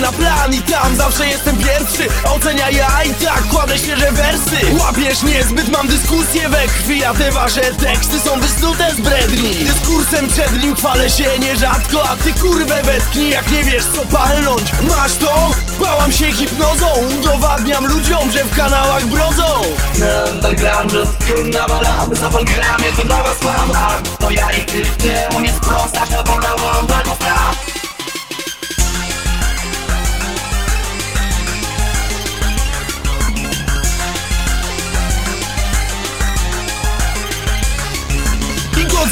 Na plan i tam zawsze jestem pierwszy. Ocenia ja i tak kładę świeże wersy. Łapiesz niezbyt, mam dyskusję we krwi A te wasze teksty są wysnute z bredni. Dyskursem przed nim chwalę się nierzadko A ty kurwę wetknij jak nie wiesz co palnąć. Masz to? Bałam się hipnozą. Udowadniam ludziom, że w kanałach brodzą. Na underground, że balamy Zapal gramie, to dla was mam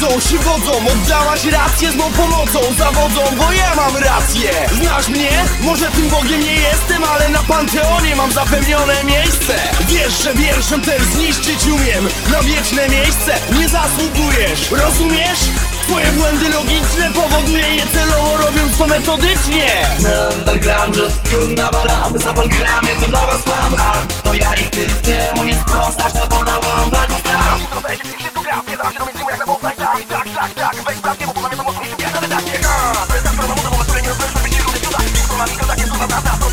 Wodzą, oddałaś rację z mą pomocą Zawodzą, bo ja mam rację. Znasz mnie? Może tym Bogiem nie jestem Ale na Panteonie mam zapewnione miejsce. Wiesz, że wierszem też zniszczyć umiem Na wieczne miejsce nie zasługujesz. Rozumiesz? Twoje błędy logiczne powoduje je celowo robiąc to metodycznie. Na underground, że trudna balamy Zapal gramie, to dla was mam To ja i ty temu nie sprostasz To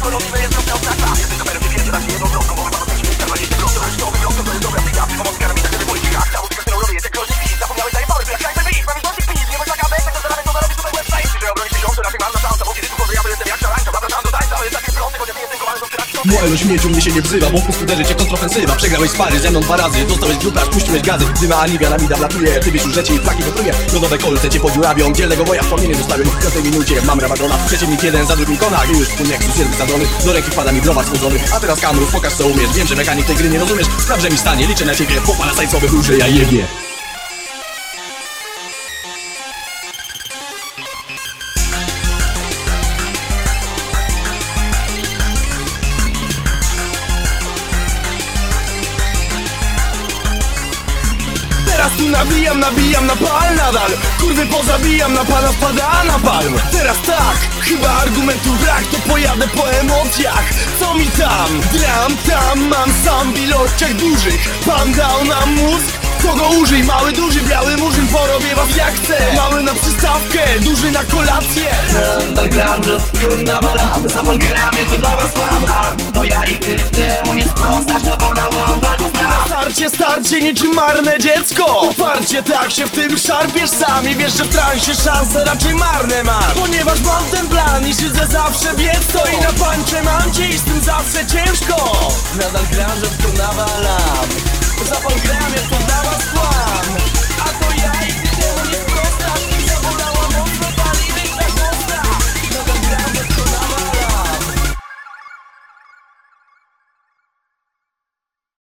solo pero Młodo śmieciu mnie się nie wzywa, bo po skuterze cię kontrofensywa. Przegrałeś spary ze mną dwa razy, dostałeś gruplaż, puściłeś gazy. Dyma Anivia, namida blatuje, ty wiesz już, że ci flaki gotruje Lodowe kolce cię podziurabią, dzielnego woja wspomnienie zostawią W każdej minucie mam rabagona, przeciwnik jeden za drugim konach I już twój Nexus jest wysadzony, do ręki wpada mi browar schłodzony A teraz kamrów, pokaż co umiesz, wiem, że mechanik tej gry nie rozumiesz. Spraw, że mi stanie, liczę na ciebie, popala sajcowy duży, ja jebie nabijam, nabijam na pal nadal. Kurwy pozabijam, na pana wpada na palm Teraz tak, chyba argumentów brak To pojadę po emocjach, co mi tam? Dram tam, mam sam w ilościach dużych. Pan dał nam mózg, kogo użyj? Mały, duży, biały murzyn Porobię was jak chcę. Mały na przystawkę, duży na kolację. Na underground, że trudna balamy Zapal gramie, to dla was mam. To ja i ty temu nie Starcie, niczym marne dziecko. Uparcie tak się w tym szarpiesz sami. Wiesz, że w transie szanse raczej marne masz. Ponieważ mam ten plan i siedzę zawsze biec To i na pańcze mam cię i z tym zawsze ciężko. Nadal gram, że w to nawalam. Zapal gram, jak was kłam